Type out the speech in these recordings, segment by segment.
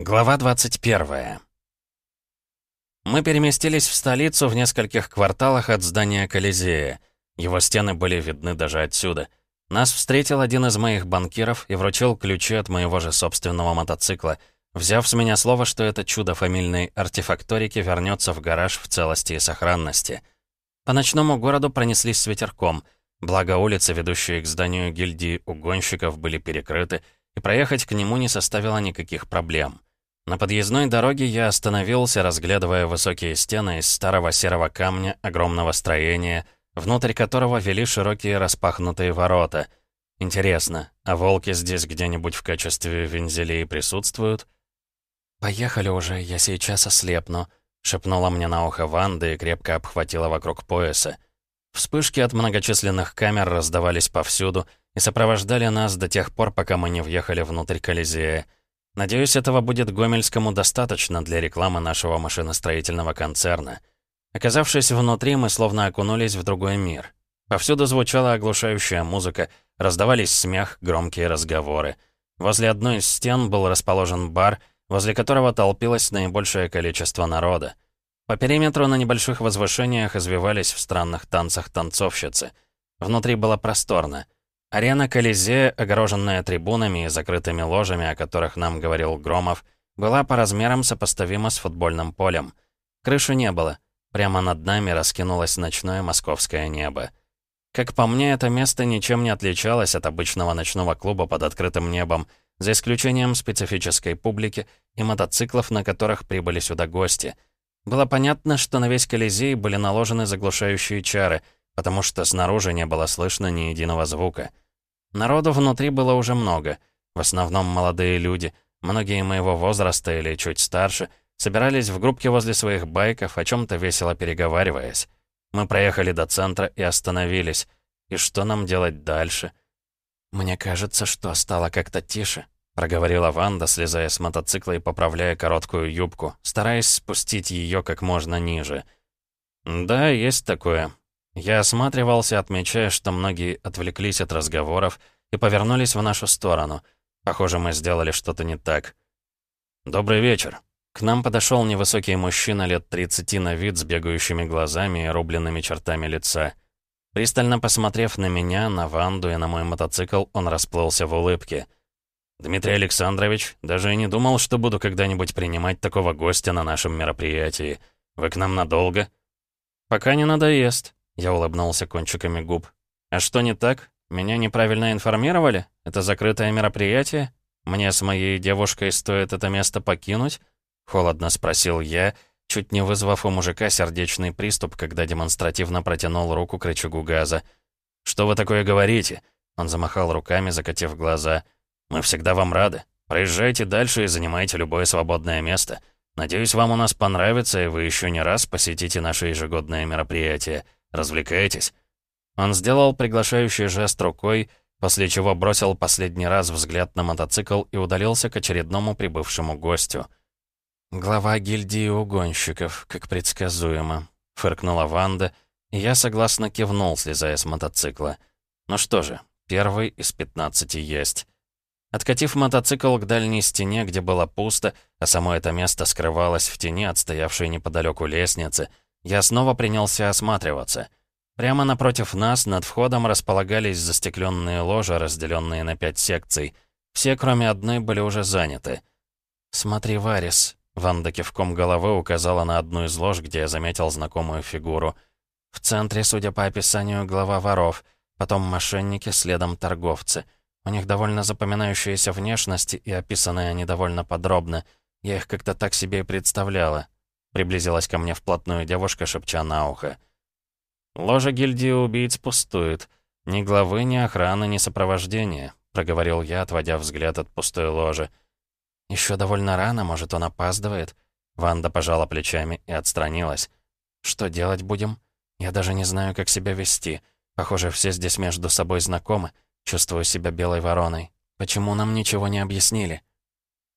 Глава 21. Мы переместились в столицу в нескольких кварталах от здания Колизея. Его стены были видны даже отсюда. Нас встретил один из моих банкиров и вручил ключи от моего же собственного мотоцикла, взяв с меня слово, что это чудо фамильной артефакторики вернется в гараж в целости и сохранности. По ночному городу пронеслись с ветерком, благо улицы, ведущие к зданию гильдии угонщиков, были перекрыты, и проехать к нему не составило никаких проблем. На подъездной дороге я остановился, разглядывая высокие стены из старого серого камня огромного строения, внутрь которого вели широкие распахнутые ворота. Интересно, а волки здесь где-нибудь в качестве вензелей присутствуют? «Поехали уже, я сейчас ослепну», — шепнула мне на ухо Ванда и крепко обхватила вокруг пояса. Вспышки от многочисленных камер раздавались повсюду и сопровождали нас до тех пор, пока мы не въехали внутрь Колизея. Надеюсь, этого будет Гомельскому достаточно для рекламы нашего машиностроительного концерна. Оказавшись внутри, мы словно окунулись в другой мир. Повсюду звучала оглушающая музыка, раздавались смех, громкие разговоры. Возле одной из стен был расположен бар, возле которого толпилось наибольшее количество народа. По периметру на небольших возвышениях извивались в странных танцах танцовщицы. Внутри было просторно — Арена Колизея, огороженная трибунами и закрытыми ложами, о которых нам говорил Громов, была по размерам сопоставима с футбольным полем. Крыши не было. Прямо над нами раскинулось ночное московское небо. Как по мне, это место ничем не отличалось от обычного ночного клуба под открытым небом, за исключением специфической публики и мотоциклов, на которых прибыли сюда гости. Было понятно, что на весь Колизей были наложены заглушающие чары — потому что снаружи не было слышно ни единого звука. Народу внутри было уже много, в основном молодые люди, многие моего возраста или чуть старше, собирались в группке возле своих байков, о чем то весело переговариваясь. Мы проехали до центра и остановились. И что нам делать дальше? «Мне кажется, что стало как-то тише», — проговорила Ванда, слезая с мотоцикла и поправляя короткую юбку, стараясь спустить ее как можно ниже. «Да, есть такое», я осматривался, отмечая, что многие отвлеклись от разговоров и повернулись в нашу сторону. Похоже, мы сделали что-то не так. «Добрый вечер». К нам подошел невысокий мужчина лет 30 на вид с бегающими глазами и рубленными чертами лица. Пристально посмотрев на меня, на Ванду и на мой мотоцикл, он расплылся в улыбке. «Дмитрий Александрович, даже и не думал, что буду когда-нибудь принимать такого гостя на нашем мероприятии. Вы к нам надолго?» «Пока не надоест», я улыбнулся кончиками губ. «А что не так? Меня неправильно информировали? Это закрытое мероприятие? Мне с моей девушкой стоит это место покинуть?» Холодно спросил я, чуть не вызвав у мужика сердечный приступ, когда демонстративно протянул руку к рычагу газа. «Что вы такое говорите?» Он замахал руками, закатив глаза. «Мы всегда вам рады. Проезжайте дальше и занимайте любое свободное место. Надеюсь, вам у нас понравится, и вы еще не раз посетите наше ежегодное мероприятие». Развлекаетесь?» Он сделал приглашающий жест рукой, после чего бросил последний раз взгляд на мотоцикл и удалился к очередному прибывшему гостю. «Глава гильдии угонщиков, как предсказуемо», — фыркнула Ванда, и я согласно кивнул, слезая с мотоцикла. «Ну что же, первый из пятнадцати есть». Откатив мотоцикл к дальней стене, где было пусто, а само это место скрывалось в тени от стоявшей неподалеку лестницы, — я снова принялся осматриваться. Прямо напротив нас, над входом, располагались застекленные ложи, разделенные на пять секций. Все, кроме одной, были уже заняты. «Смотри, Варис», — Ванда кивком головы указала на одну из лож, где я заметил знакомую фигуру. В центре, судя по описанию, глава воров, потом мошенники, следом торговцы. У них довольно запоминающиеся внешности, и описаны они довольно подробно. Я их как-то так себе и представляла. Приблизилась ко мне вплотную девушка, шепча на ухо. «Ложа гильдии убийц пустует. Ни главы, ни охраны, ни сопровождения», — проговорил я, отводя взгляд от пустой ложи. «Еще довольно рано, может, он опаздывает?» Ванда пожала плечами и отстранилась. «Что делать будем? Я даже не знаю, как себя вести. Похоже, все здесь между собой знакомы. Чувствую себя белой вороной. Почему нам ничего не объяснили?»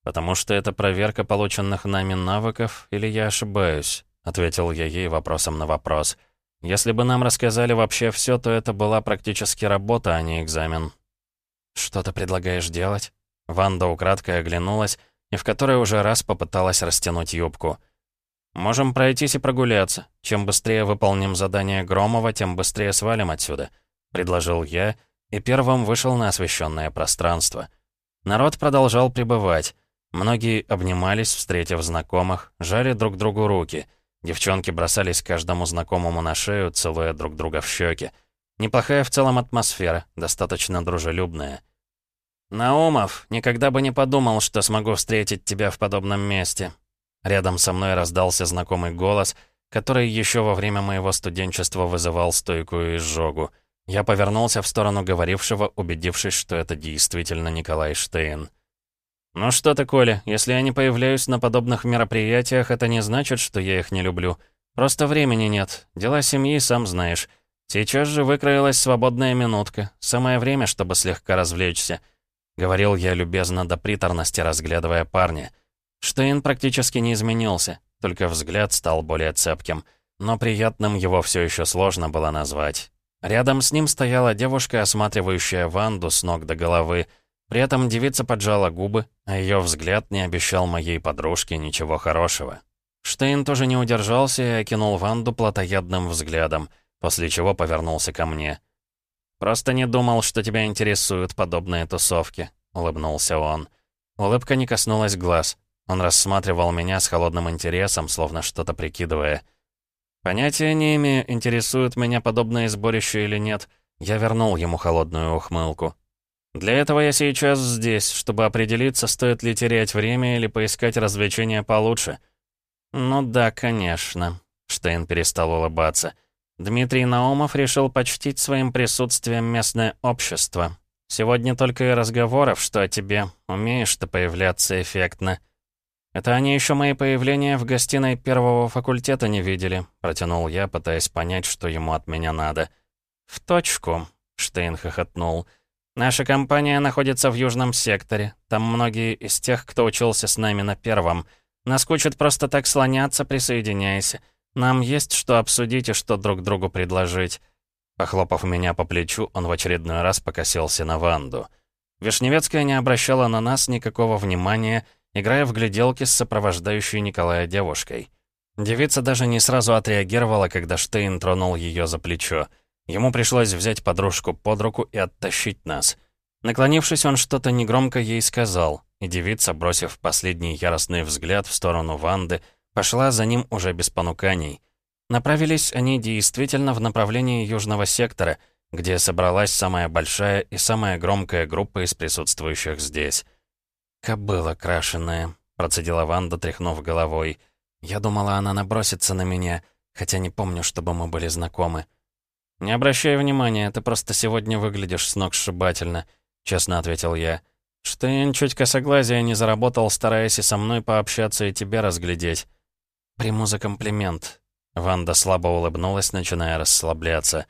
«Потому что это проверка полученных нами навыков, или я ошибаюсь?» — ответил я ей вопросом на вопрос. «Если бы нам рассказали вообще все, то это была практически работа, а не экзамен». «Что ты предлагаешь делать?» Ванда украдкой оглянулась, и в которой уже раз попыталась растянуть юбку. «Можем пройтись и прогуляться. Чем быстрее выполним задание Громова, тем быстрее свалим отсюда», — предложил я, и первым вышел на освещенное пространство. Народ продолжал пребывать. Многие обнимались, встретив знакомых, жали друг другу руки. Девчонки бросались каждому знакомому на шею, целуя друг друга в щеки. Неплохая в целом атмосфера, достаточно дружелюбная. «Наумов, никогда бы не подумал, что смогу встретить тебя в подобном месте». Рядом со мной раздался знакомый голос, который еще во время моего студенчества вызывал стойкую изжогу. Я повернулся в сторону говорившего, убедившись, что это действительно Николай Штейн. «Ну что ты, Коля, если я не появляюсь на подобных мероприятиях, это не значит, что я их не люблю. Просто времени нет. Дела семьи, сам знаешь. Сейчас же выкроилась свободная минутка. Самое время, чтобы слегка развлечься». Говорил я любезно до приторности, разглядывая парня. Штейн практически не изменился, только взгляд стал более цепким. Но приятным его все еще сложно было назвать. Рядом с ним стояла девушка, осматривающая Ванду с ног до головы. При этом девица поджала губы, а ее взгляд не обещал моей подружке ничего хорошего. Штейн тоже не удержался и окинул Ванду плотоядным взглядом, после чего повернулся ко мне. «Просто не думал, что тебя интересуют подобные тусовки», — улыбнулся он. Улыбка не коснулась глаз. Он рассматривал меня с холодным интересом, словно что-то прикидывая. Понятия не имею, интересует меня подобное сборище или нет. Я вернул ему холодную ухмылку. Для этого я сейчас здесь, чтобы определиться, стоит ли терять время или поискать развлечения получше. Ну да, конечно. Штейн перестал улыбаться. Дмитрий Наумов решил почтить своим присутствием местное общество. Сегодня только и разговоров, что о тебе. Умеешь ты появляться эффектно. Это они еще мои появления в гостиной первого факультета не видели, протянул я, пытаясь понять, что ему от меня надо. В точку, Штейн хохотнул. Наша компания находится в южном секторе. Там многие из тех, кто учился с нами на первом. Наскучит просто так слоняться, присоединяйся. Нам есть что обсудить и что друг другу предложить». Похлопав меня по плечу, он в очередной раз покосился на Ванду. Вишневецкая не обращала на нас никакого внимания, играя в гляделки с сопровождающей Николая девушкой. Девица даже не сразу отреагировала, когда Штейн тронул ее за плечо. Ему пришлось взять подружку под руку и оттащить нас. Наклонившись, он что-то негромко ей сказал, и девица, бросив последний яростный взгляд в сторону Ванды, Пошла за ним уже без понуканий. Направились они действительно в направлении южного сектора, где собралась самая большая и самая громкая группа из присутствующих здесь. «Кобыла крашеная», — процедила Ванда, тряхнув головой. «Я думала, она набросится на меня, хотя не помню, чтобы мы были знакомы». «Не обращай внимания, ты просто сегодня выглядишь с ног сшибательно», — честно ответил я. «Штейн чуть косоглазия не заработал, стараясь и со мной пообщаться и тебя разглядеть». «Приму за комплимент». Ванда слабо улыбнулась, начиная расслабляться.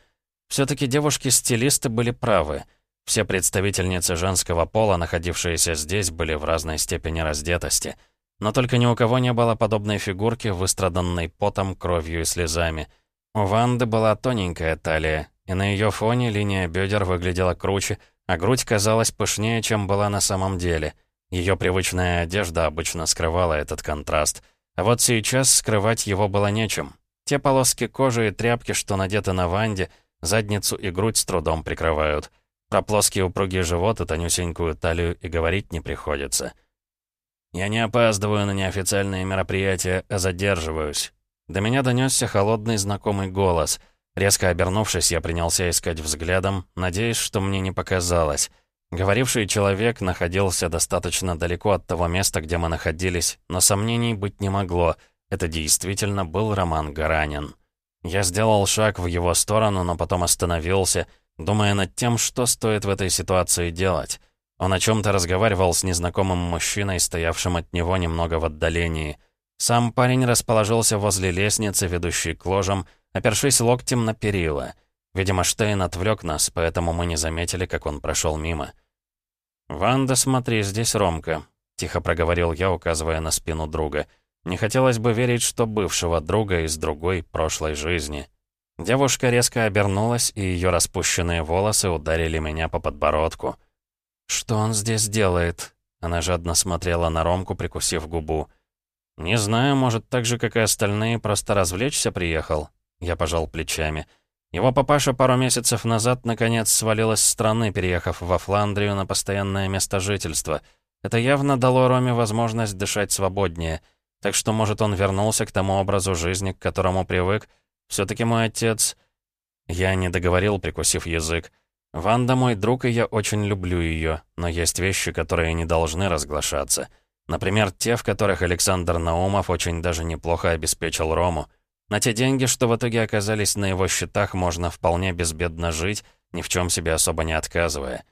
все таки девушки-стилисты были правы. Все представительницы женского пола, находившиеся здесь, были в разной степени раздетости. Но только ни у кого не было подобной фигурки, выстраданной потом, кровью и слезами. У Ванды была тоненькая талия, и на ее фоне линия бедер выглядела круче, а грудь казалась пышнее, чем была на самом деле. Ее привычная одежда обычно скрывала этот контраст — а вот сейчас скрывать его было нечем. Те полоски кожи и тряпки, что надеты на Ванде, задницу и грудь с трудом прикрывают. Про плоский упругий живот и тонюсенькую талию и говорить не приходится. «Я не опаздываю на неофициальные мероприятия, а задерживаюсь». До меня донесся холодный знакомый голос. Резко обернувшись, я принялся искать взглядом, надеясь, что мне не показалось. Говоривший человек находился достаточно далеко от того места, где мы находились, но сомнений быть не могло. Это действительно был Роман Гаранин. Я сделал шаг в его сторону, но потом остановился, думая над тем, что стоит в этой ситуации делать. Он о чем-то разговаривал с незнакомым мужчиной, стоявшим от него немного в отдалении. Сам парень расположился возле лестницы, ведущей к ложам, опершись локтем на перила. Видимо, Штейн отвлек нас, поэтому мы не заметили, как он прошел мимо. «Ванда, смотри, здесь Ромка», — тихо проговорил я, указывая на спину друга. «Не хотелось бы верить, что бывшего друга из другой прошлой жизни». Девушка резко обернулась, и ее распущенные волосы ударили меня по подбородку. «Что он здесь делает?» Она жадно смотрела на Ромку, прикусив губу. «Не знаю, может, так же, как и остальные, просто развлечься приехал?» Я пожал плечами. Его папаша пару месяцев назад, наконец, свалил из страны, переехав во Фландрию на постоянное место жительства. Это явно дало Роме возможность дышать свободнее. Так что, может, он вернулся к тому образу жизни, к которому привык. все таки мой отец... Я не договорил, прикусив язык. Ванда мой друг, и я очень люблю ее, но есть вещи, которые не должны разглашаться. Например, те, в которых Александр Наумов очень даже неплохо обеспечил Рому. На те деньги, что в итоге оказались на его счетах, можно вполне безбедно жить, ни в чем себе особо не отказывая.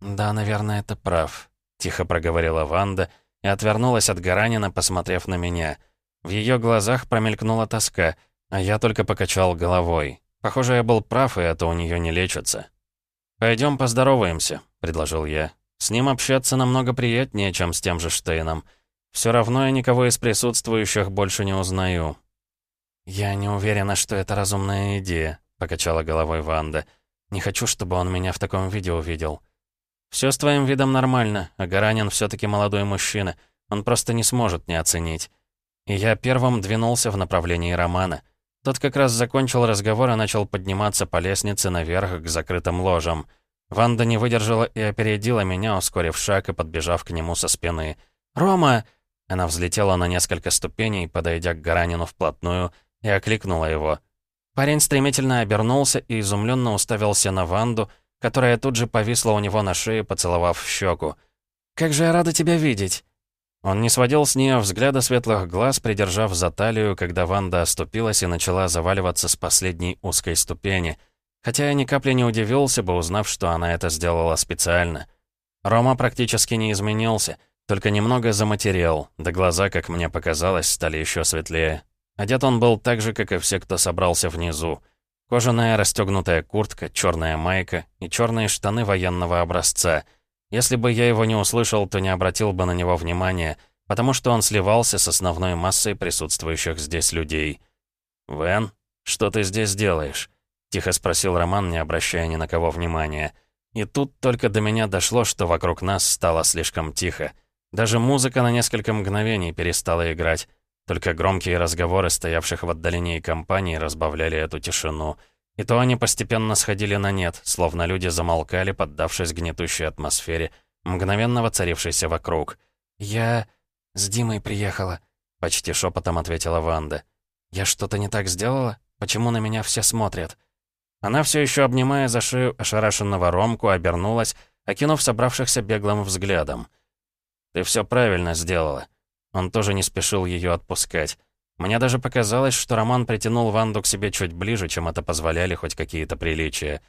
«Да, наверное, это прав», — тихо проговорила Ванда и отвернулась от Гаранина, посмотрев на меня. В ее глазах промелькнула тоска, а я только покачал головой. Похоже, я был прав, и это у нее не лечится. «Пойдем поздороваемся», — предложил я. «С ним общаться намного приятнее, чем с тем же Штейном. Все равно я никого из присутствующих больше не узнаю». «Я не уверена, что это разумная идея», — покачала головой Ванда. «Не хочу, чтобы он меня в таком виде увидел». «Все с твоим видом нормально, а Гаранин все таки молодой мужчина. Он просто не сможет не оценить». И я первым двинулся в направлении Романа. Тот как раз закончил разговор и начал подниматься по лестнице наверх к закрытым ложам. Ванда не выдержала и опередила меня, ускорив шаг и подбежав к нему со спины. «Рома!» Она взлетела на несколько ступеней, подойдя к Гаранину вплотную, и окликнула его. Парень стремительно обернулся и изумленно уставился на Ванду, которая тут же повисла у него на шее, поцеловав в щеку. «Как же я рада тебя видеть!» Он не сводил с нее взгляда светлых глаз, придержав за талию, когда Ванда оступилась и начала заваливаться с последней узкой ступени. Хотя я ни капли не удивился бы, узнав, что она это сделала специально. Рома практически не изменился, только немного заматерел, да глаза, как мне показалось, стали еще светлее. Одет он был так же, как и все, кто собрался внизу. Кожаная расстегнутая куртка, черная майка и черные штаны военного образца — если бы я его не услышал, то не обратил бы на него внимания, потому что он сливался с основной массой присутствующих здесь людей. «Вен, что ты здесь делаешь?» — тихо спросил Роман, не обращая ни на кого внимания. И тут только до меня дошло, что вокруг нас стало слишком тихо. Даже музыка на несколько мгновений перестала играть. Только громкие разговоры стоявших в отдалении компаний разбавляли эту тишину — и то они постепенно сходили на нет, словно люди замолкали, поддавшись гнетущей атмосфере, мгновенно воцарившейся вокруг. «Я... с Димой приехала», — почти шепотом ответила Ванда. «Я что-то не так сделала? Почему на меня все смотрят?» Она все еще обнимая за шею ошарашенного Ромку, обернулась, окинув собравшихся беглым взглядом. «Ты все правильно сделала». Он тоже не спешил ее отпускать. Мне даже показалось, что Роман притянул Ванду к себе чуть ближе, чем это позволяли хоть какие-то приличия.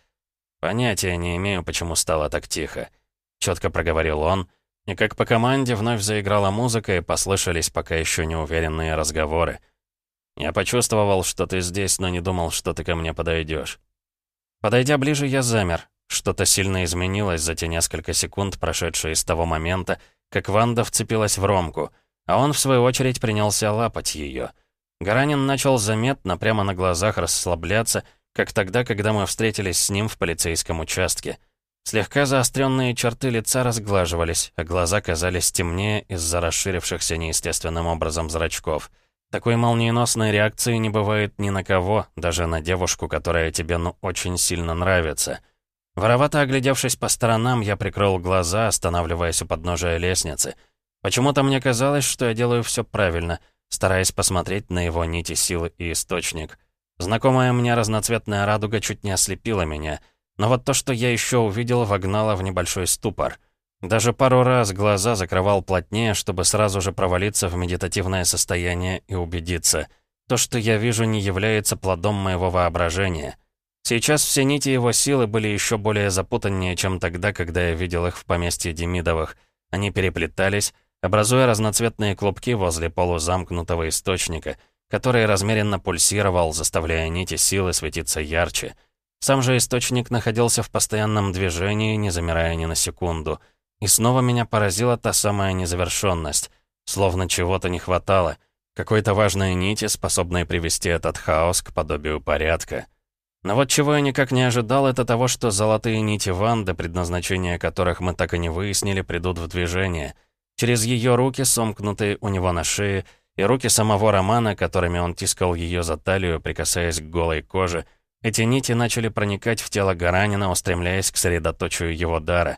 Понятия не имею, почему стало так тихо. Четко проговорил он, и как по команде вновь заиграла музыка и послышались пока еще неуверенные разговоры. Я почувствовал, что ты здесь, но не думал, что ты ко мне подойдешь. Подойдя ближе, я замер. Что-то сильно изменилось за те несколько секунд, прошедшие с того момента, как Ванда вцепилась в Ромку — а он, в свою очередь, принялся лапать ее. Гаранин начал заметно, прямо на глазах расслабляться, как тогда, когда мы встретились с ним в полицейском участке. Слегка заостренные черты лица разглаживались, а глаза казались темнее из-за расширившихся неестественным образом зрачков. Такой молниеносной реакции не бывает ни на кого, даже на девушку, которая тебе ну очень сильно нравится. Воровато оглядевшись по сторонам, я прикрыл глаза, останавливаясь у подножия лестницы — Почему-то мне казалось, что я делаю все правильно, стараясь посмотреть на его нити силы и источник. Знакомая мне разноцветная радуга чуть не ослепила меня, но вот то, что я еще увидел, вогнало в небольшой ступор. Даже пару раз глаза закрывал плотнее, чтобы сразу же провалиться в медитативное состояние и убедиться. То, что я вижу, не является плодом моего воображения. Сейчас все нити его силы были еще более запутаннее, чем тогда, когда я видел их в поместье Демидовых. Они переплетались, образуя разноцветные клубки возле полузамкнутого источника, который размеренно пульсировал, заставляя нити силы светиться ярче. Сам же источник находился в постоянном движении, не замирая ни на секунду. И снова меня поразила та самая незавершенность, словно чего-то не хватало, какой-то важной нити, способной привести этот хаос к подобию порядка. Но вот чего я никак не ожидал, это того, что золотые нити Ванды, предназначение которых мы так и не выяснили, придут в движение. Через ее руки, сомкнутые у него на шее, и руки самого Романа, которыми он тискал ее за талию, прикасаясь к голой коже, эти нити начали проникать в тело Гаранина, устремляясь к средоточию его дара.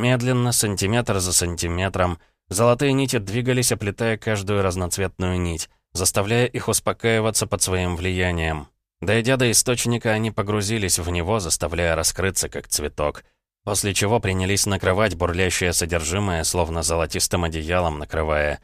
Медленно, сантиметр за сантиметром, золотые нити двигались, оплетая каждую разноцветную нить, заставляя их успокаиваться под своим влиянием. Дойдя до источника, они погрузились в него, заставляя раскрыться, как цветок, после чего принялись накрывать бурлящее содержимое, словно золотистым одеялом накрывая.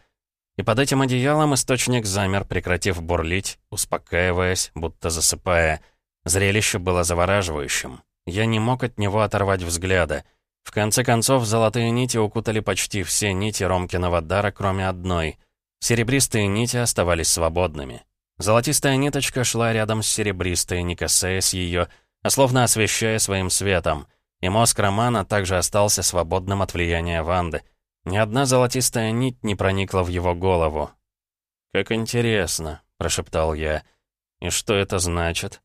И под этим одеялом источник замер, прекратив бурлить, успокаиваясь, будто засыпая. Зрелище было завораживающим. Я не мог от него оторвать взгляда. В конце концов, золотые нити укутали почти все нити Ромкиного дара, кроме одной. Серебристые нити оставались свободными. Золотистая ниточка шла рядом с серебристой, не касаясь ее, а словно освещая своим светом. И мозг Романа также остался свободным от влияния Ванды. Ни одна золотистая нить не проникла в его голову. «Как интересно», — прошептал я. «И что это значит?»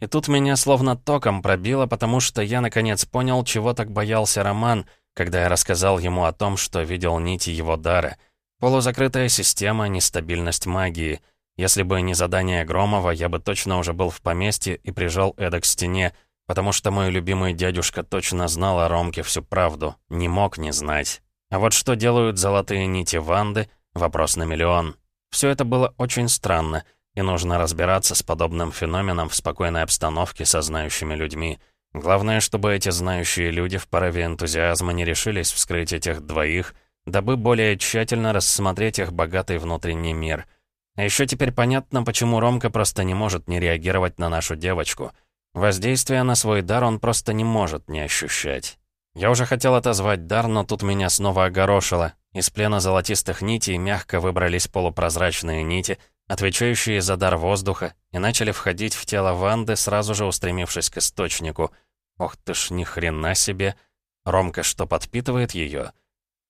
И тут меня словно током пробило, потому что я наконец понял, чего так боялся Роман, когда я рассказал ему о том, что видел нити его дара. Полузакрытая система, нестабильность магии — если бы не задание Громова, я бы точно уже был в поместье и прижал Эда к стене, потому что мой любимый дядюшка точно знал о Ромке всю правду, не мог не знать. А вот что делают золотые нити Ванды — вопрос на миллион. Все это было очень странно, и нужно разбираться с подобным феноменом в спокойной обстановке со знающими людьми. Главное, чтобы эти знающие люди в порыве энтузиазма не решились вскрыть этих двоих, дабы более тщательно рассмотреть их богатый внутренний мир — а еще теперь понятно, почему Ромка просто не может не реагировать на нашу девочку. Воздействие на свой дар он просто не может не ощущать. Я уже хотел отозвать дар, но тут меня снова огорошило. Из плена золотистых нитей мягко выбрались полупрозрачные нити, отвечающие за дар воздуха, и начали входить в тело Ванды, сразу же устремившись к источнику. Ох ты ж, ни хрена себе! Ромка что, подпитывает ее?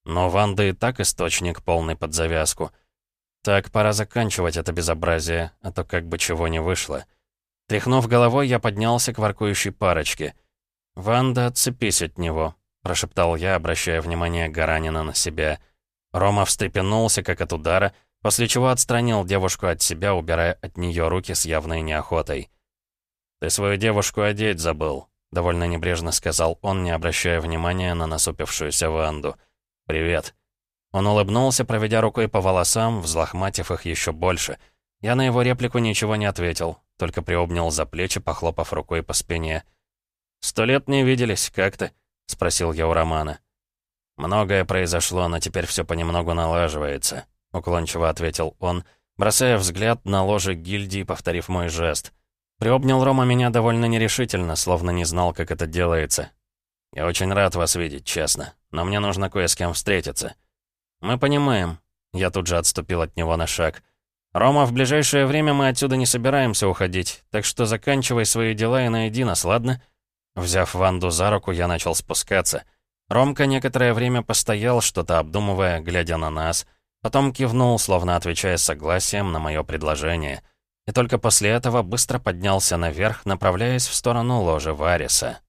Но Ванда и так источник полный под завязку — так, пора заканчивать это безобразие, а то как бы чего не вышло. Тряхнув головой, я поднялся к воркующей парочке. «Ванда, отцепись от него», — прошептал я, обращая внимание Гаранина на себя. Рома встрепенулся, как от удара, после чего отстранил девушку от себя, убирая от нее руки с явной неохотой. «Ты свою девушку одеть забыл», — довольно небрежно сказал он, не обращая внимания на насупившуюся Ванду. «Привет». Он улыбнулся, проведя рукой по волосам, взлохматив их еще больше. Я на его реплику ничего не ответил, только приобнял за плечи, похлопав рукой по спине. «Сто лет не виделись, как ты?» — спросил я у Романа. «Многое произошло, но теперь все понемногу налаживается», — уклончиво ответил он, бросая взгляд на ложе гильдии, повторив мой жест. Приобнял Рома меня довольно нерешительно, словно не знал, как это делается. «Я очень рад вас видеть, честно, но мне нужно кое с кем встретиться». «Мы понимаем». Я тут же отступил от него на шаг. «Рома, в ближайшее время мы отсюда не собираемся уходить, так что заканчивай свои дела и найди нас, ладно?» Взяв Ванду за руку, я начал спускаться. Ромка некоторое время постоял, что-то обдумывая, глядя на нас, потом кивнул, словно отвечая согласием на мое предложение. И только после этого быстро поднялся наверх, направляясь в сторону ложа Вариса.